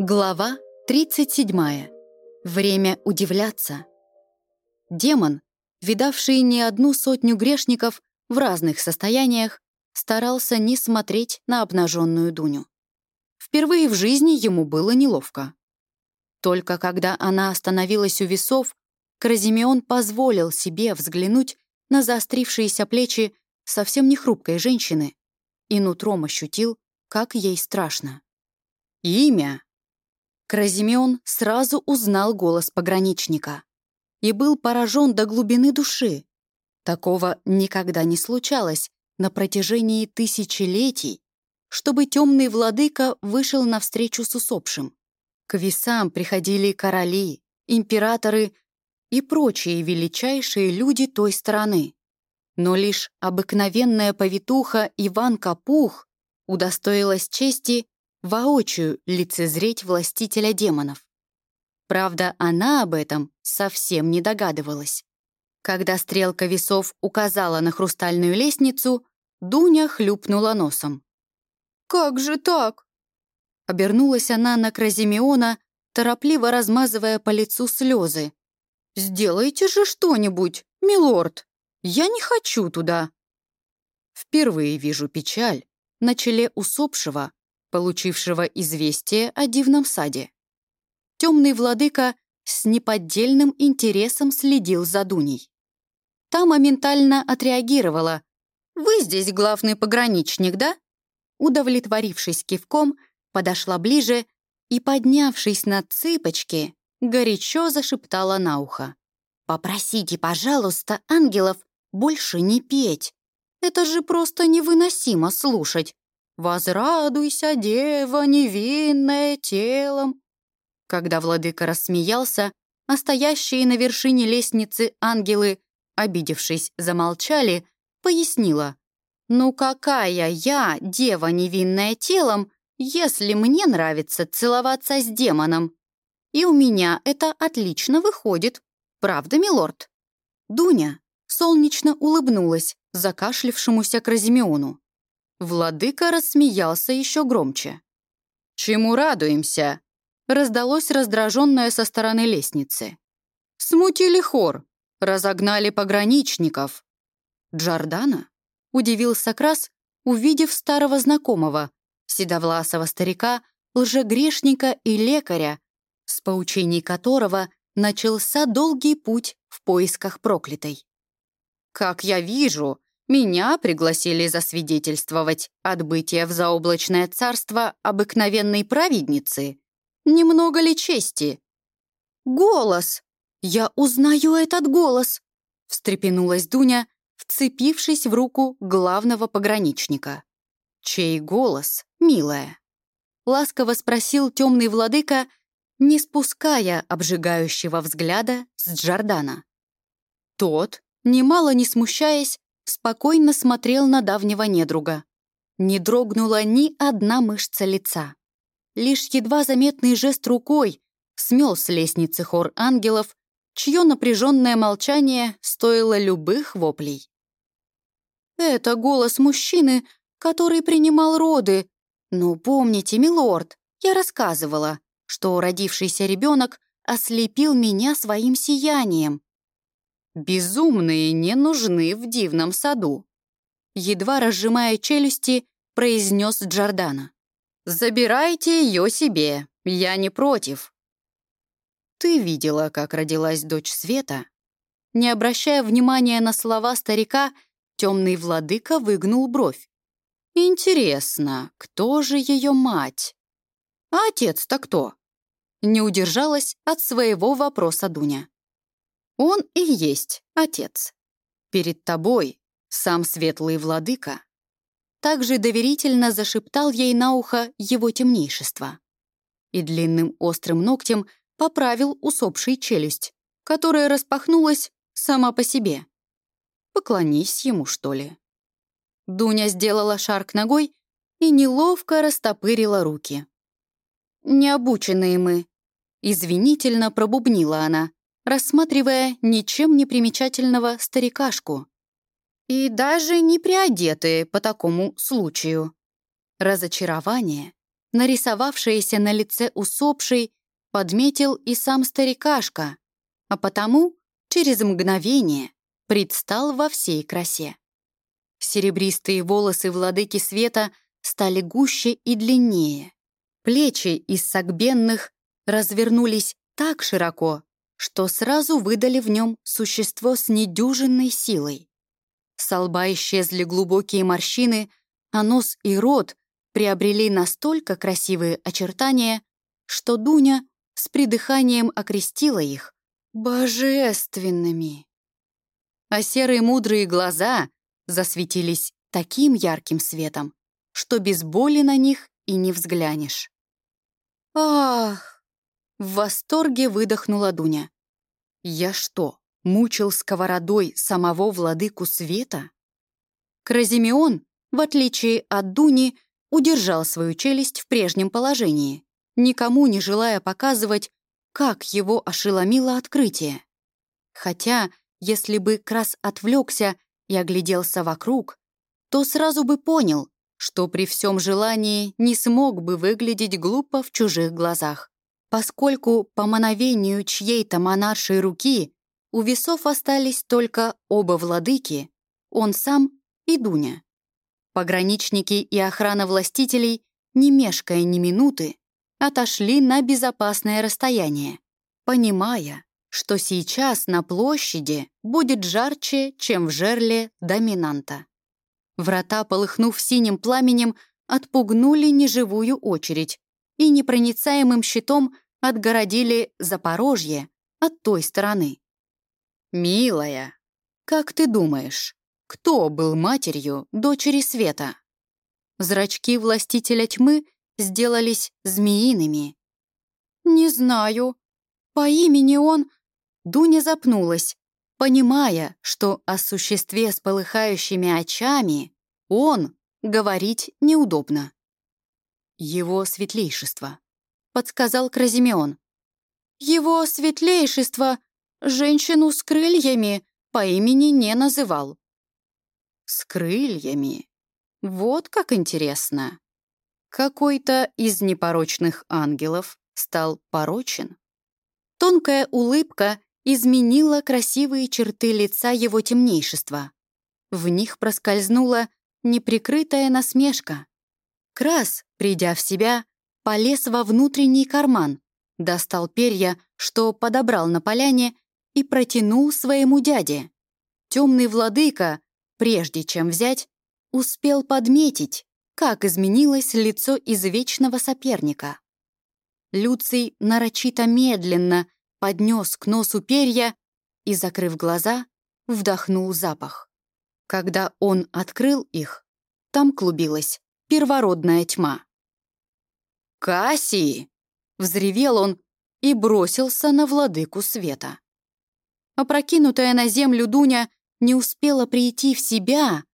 Глава 37. Время удивляться. Демон, видавший не одну сотню грешников в разных состояниях, старался не смотреть на обнаженную Дуню. Впервые в жизни ему было неловко. Только когда она остановилась у весов, Кразимеон позволил себе взглянуть на заострившиеся плечи совсем не хрупкой женщины и нутром ощутил, как ей страшно. Имя Кразимеон сразу узнал голос пограничника и был поражен до глубины души. Такого никогда не случалось на протяжении тысячелетий, чтобы темный владыка вышел навстречу с усопшим. К весам приходили короли, императоры и прочие величайшие люди той страны. Но лишь обыкновенная повитуха Иван Капух удостоилась чести воочию лицезреть властителя демонов. Правда, она об этом совсем не догадывалась. Когда стрелка весов указала на хрустальную лестницу, Дуня хлюпнула носом. «Как же так?» Обернулась она на Кразимеона, торопливо размазывая по лицу слезы. «Сделайте же что-нибудь, милорд! Я не хочу туда!» Впервые вижу печаль на челе усопшего, получившего известие о дивном саде. Темный владыка с неподдельным интересом следил за Дуней. Та моментально отреагировала. «Вы здесь главный пограничник, да?» Удовлетворившись кивком, подошла ближе и, поднявшись на цыпочки, горячо зашептала на ухо. «Попросите, пожалуйста, ангелов больше не петь. Это же просто невыносимо слушать. «Возрадуйся, дева, невинная телом!» Когда владыка рассмеялся, а стоящие на вершине лестницы ангелы, обидевшись, замолчали, пояснила. «Ну какая я, дева невинная телом, если мне нравится целоваться с демоном? И у меня это отлично выходит. Правда, милорд?» Дуня солнечно улыбнулась закашлившемуся Кразимеону. Владыка рассмеялся еще громче. «Чему радуемся?» раздалось раздраженное со стороны лестницы. «Смутили хор, разогнали пограничников». «Джордана?» — удивился Крас, увидев старого знакомого, седовласого старика, лжегрешника и лекаря, с поучений которого начался долгий путь в поисках проклятой. «Как я вижу, меня пригласили засвидетельствовать отбытие в заоблачное царство обыкновенной праведницы. Немного ли чести? «Голос! Я узнаю этот голос!» встрепенулась Дуня, вцепившись в руку главного пограничника. «Чей голос, милая?» Ласково спросил темный владыка, не спуская обжигающего взгляда с Джордана. Тот, немало не смущаясь, спокойно смотрел на давнего недруга. Не дрогнула ни одна мышца лица. Лишь едва заметный жест рукой смел с лестницы хор ангелов, чье напряженное молчание стоило любых воплей. «Это голос мужчины, который принимал роды. Но помните, милорд, я рассказывала, что родившийся ребенок ослепил меня своим сиянием. Безумные не нужны в дивном саду. Едва разжимая челюсти, произнес Джордана. «Забирайте ее себе, я не против». «Ты видела, как родилась дочь Света?» Не обращая внимания на слова старика, темный владыка выгнул бровь. «Интересно, кто же ее мать?» «А отец-то кто?» Не удержалась от своего вопроса Дуня. Он и есть отец. Перед тобой сам светлый владыка. Также доверительно зашептал ей на ухо его темнейшество. И длинным острым ногтем поправил усопший челюсть, которая распахнулась сама по себе. Поклонись ему, что ли. Дуня сделала шар к ногой и неловко растопырила руки. «Необученные мы», — извинительно пробубнила она, рассматривая ничем не примечательного старикашку. И даже не приодетые по такому случаю. Разочарование нарисовавшееся на лице усопшей, подметил и сам старикашка, а потому через мгновение предстал во всей красе. Серебристые волосы владыки света стали гуще и длиннее. Плечи из сагбенных развернулись так широко, что сразу выдали в нем существо с недюжинной силой. С лба исчезли глубокие морщины, а нос и рот приобрели настолько красивые очертания, что Дуня с придыханием окрестила их божественными. А серые мудрые глаза засветились таким ярким светом, что без боли на них и не взглянешь. «Ах!» — в восторге выдохнула Дуня. «Я что, мучил сковородой самого владыку света?» Кразимеон, в отличие от Дуни, удержал свою челюсть в прежнем положении, никому не желая показывать, как его ошеломило открытие. Хотя, если бы Крас отвлекся и огляделся вокруг, то сразу бы понял, что при всем желании не смог бы выглядеть глупо в чужих глазах, поскольку по мановению чьей-то монаршей руки у весов остались только оба владыки, он сам и Дуня. Пограничники и охрана властителей, не мешкая ни минуты, отошли на безопасное расстояние, понимая, что сейчас на площади будет жарче, чем в жерле доминанта. Врата, полыхнув синим пламенем, отпугнули неживую очередь и непроницаемым щитом отгородили Запорожье от той стороны. «Милая, как ты думаешь, кто был матерью дочери Света?» Зрачки властителя тьмы сделались змеиными. «Не знаю. По имени он...» Дуня запнулась, понимая, что о существе с полыхающими очами он говорить неудобно. «Его светлейшество», — подсказал Кразимеон. «Его светлейшество женщину с крыльями по имени не называл». «С крыльями? Вот как интересно. Какой-то из непорочных ангелов стал порочен?» Тонкая улыбка изменила красивые черты лица его темнейшества. В них проскользнула неприкрытая насмешка. Крас, придя в себя, полез во внутренний карман, достал перья, что подобрал на поляне, и протянул своему дяде. Темный владыка, прежде чем взять, успел подметить, как изменилось лицо извечного соперника. Люций нарочито медленно поднес к носу перья и, закрыв глаза, вдохнул запах. Когда он открыл их, там клубилась первородная тьма. «Кассии!» — взревел он и бросился на владыку света. Опрокинутая на землю Дуня не успела прийти в себя,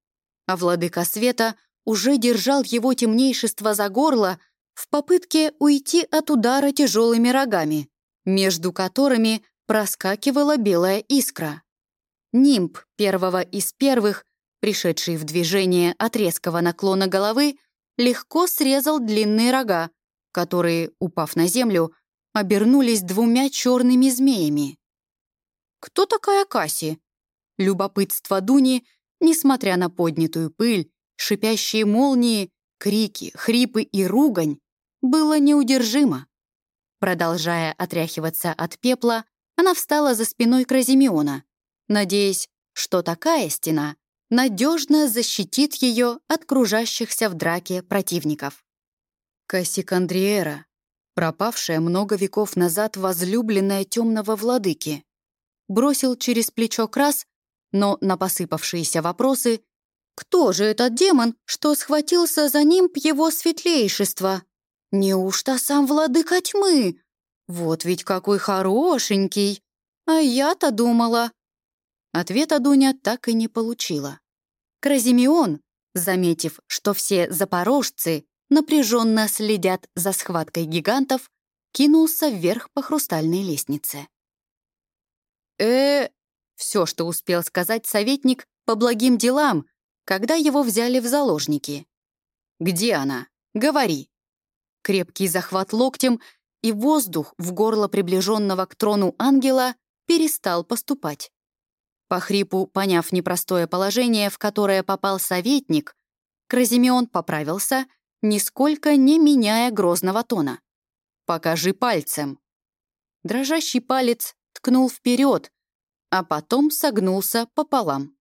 а владыка света уже держал его темнейшество за горло в попытке уйти от удара тяжелыми рогами между которыми проскакивала белая искра. Нимб первого из первых, пришедший в движение от резкого наклона головы, легко срезал длинные рога, которые, упав на землю, обернулись двумя черными змеями. «Кто такая Касси?» Любопытство Дуни, несмотря на поднятую пыль, шипящие молнии, крики, хрипы и ругань, было неудержимо. Продолжая отряхиваться от пепла, она встала за спиной Кразимеона, надеясь, что такая стена надежно защитит ее от кружащихся в драке противников. Кассикандриера, пропавшая много веков назад возлюбленная темного владыки, бросил через плечо Крас, но на посыпавшиеся вопросы «Кто же этот демон, что схватился за ним его светлейшество?» Неужто сам владыка тьмы? Вот ведь какой хорошенький! А я-то думала. Ответа Дуня так и не получила. Кразимеон, заметив, что все запорожцы напряженно следят за схваткой гигантов, кинулся вверх по хрустальной лестнице. э все, что успел сказать советник по благим делам, когда его взяли в заложники. «Где она? Говори!» крепкий захват локтем, и воздух в горло приближенного к трону ангела перестал поступать. По хрипу, поняв непростое положение, в которое попал советник, Кразимеон поправился, нисколько не меняя грозного тона. «Покажи пальцем». Дрожащий палец ткнул вперед, а потом согнулся пополам.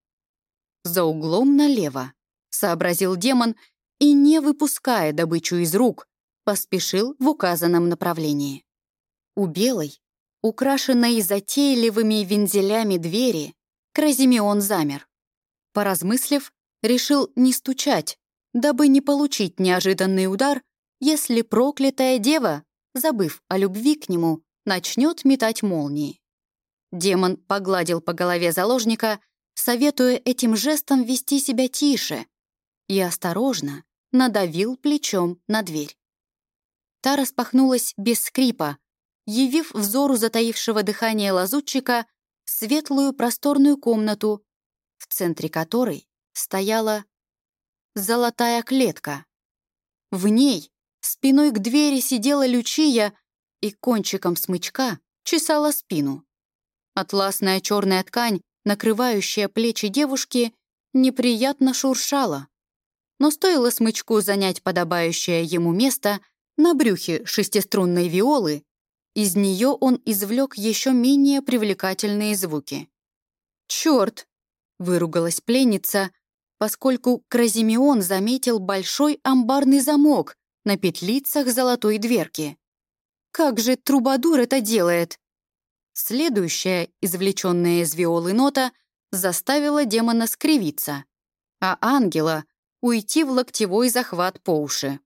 «За углом налево», — сообразил демон и, не выпуская добычу из рук, поспешил в указанном направлении. У белой, украшенной затейливыми вензелями двери, Кразимеон замер. Поразмыслив, решил не стучать, дабы не получить неожиданный удар, если проклятая дева, забыв о любви к нему, начнет метать молнии. Демон погладил по голове заложника, советуя этим жестом вести себя тише, и осторожно надавил плечом на дверь. Та распахнулась без скрипа, явив взору затаившего дыхание лазутчика светлую просторную комнату, в центре которой стояла золотая клетка. В ней спиной к двери сидела Лючия и кончиком смычка чесала спину. Атласная черная ткань, накрывающая плечи девушки, неприятно шуршала. Но стоило смычку занять подобающее ему место на брюхе шестиструнной виолы, из нее он извлек еще менее привлекательные звуки. «Черт!» — выругалась пленница, поскольку Кразимеон заметил большой амбарный замок на петлицах золотой дверки. «Как же Трубадур это делает?» Следующая, извлеченная из виолы нота, заставила демона скривиться, а ангела — уйти в локтевой захват по уши.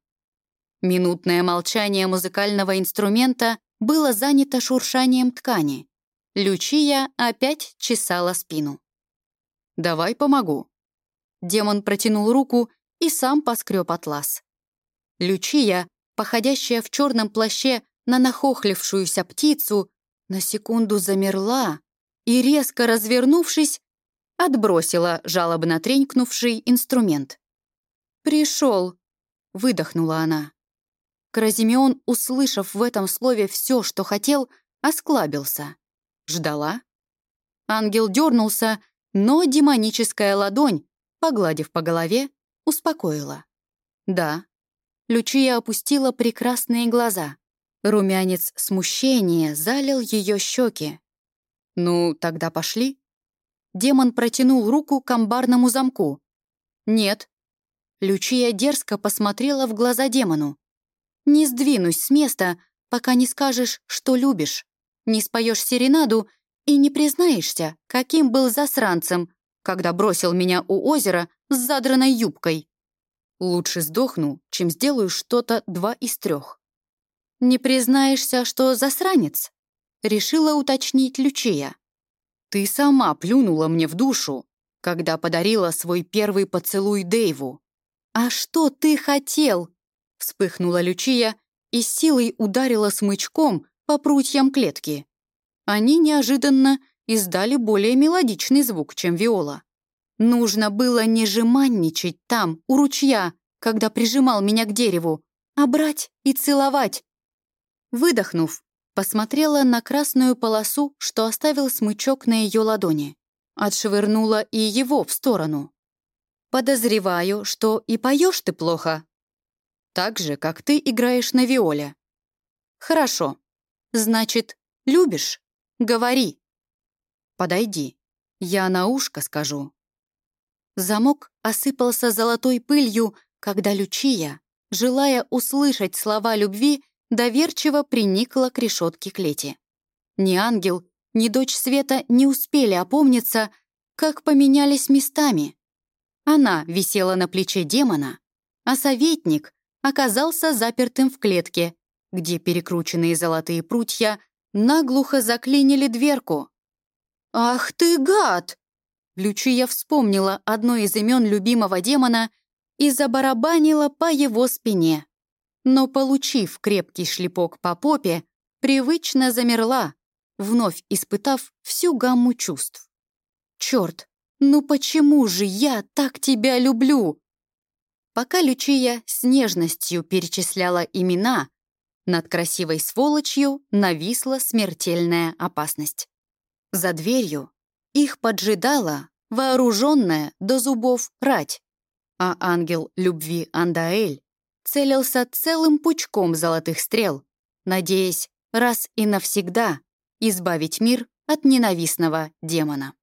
Минутное молчание музыкального инструмента было занято шуршанием ткани. Лючия опять чесала спину. «Давай помогу». Демон протянул руку и сам поскреб атлас. Лючия, походящая в черном плаще на нахохлившуюся птицу, на секунду замерла и, резко развернувшись, отбросила жалобно тренькнувший инструмент. «Пришел», — выдохнула она. Кразимеон, услышав в этом слове все, что хотел, осклабился. Ждала. Ангел дернулся, но демоническая ладонь, погладив по голове, успокоила. Да. Лючия опустила прекрасные глаза. Румянец смущения залил ее щеки. «Ну, тогда пошли». Демон протянул руку к амбарному замку. «Нет». Лючия дерзко посмотрела в глаза демону. Не сдвинусь с места, пока не скажешь, что любишь, не споешь серенаду и не признаешься, каким был засранцем, когда бросил меня у озера с задранной юбкой. Лучше сдохну, чем сделаю что-то два из трех. «Не признаешься, что засранец?» — решила уточнить Лючия. «Ты сама плюнула мне в душу, когда подарила свой первый поцелуй Дэйву. А что ты хотел?» Вспыхнула Лючия и силой ударила смычком по прутьям клетки. Они неожиданно издали более мелодичный звук, чем виола. Нужно было не жеманничать там, у ручья, когда прижимал меня к дереву, а брать и целовать. Выдохнув, посмотрела на красную полосу, что оставил смычок на ее ладони. Отшвырнула и его в сторону. «Подозреваю, что и поешь ты плохо, так же, как ты играешь на виоле. Хорошо. Значит, любишь? Говори. Подойди. Я на ушко скажу. Замок осыпался золотой пылью, когда Лючия, желая услышать слова любви, доверчиво приникла к решетке клети. Ни ангел, ни дочь Света не успели опомниться, как поменялись местами. Она висела на плече демона, а советник оказался запертым в клетке, где перекрученные золотые прутья наглухо заклинили дверку. «Ах ты, гад!» Лючия вспомнила одно из имен любимого демона и забарабанила по его спине. Но, получив крепкий шлепок по попе, привычно замерла, вновь испытав всю гамму чувств. «Черт, ну почему же я так тебя люблю?» Пока Лючия с нежностью перечисляла имена, над красивой сволочью нависла смертельная опасность. За дверью их поджидала вооруженная до зубов рать, а ангел любви Андаэль целился целым пучком золотых стрел, надеясь раз и навсегда избавить мир от ненавистного демона.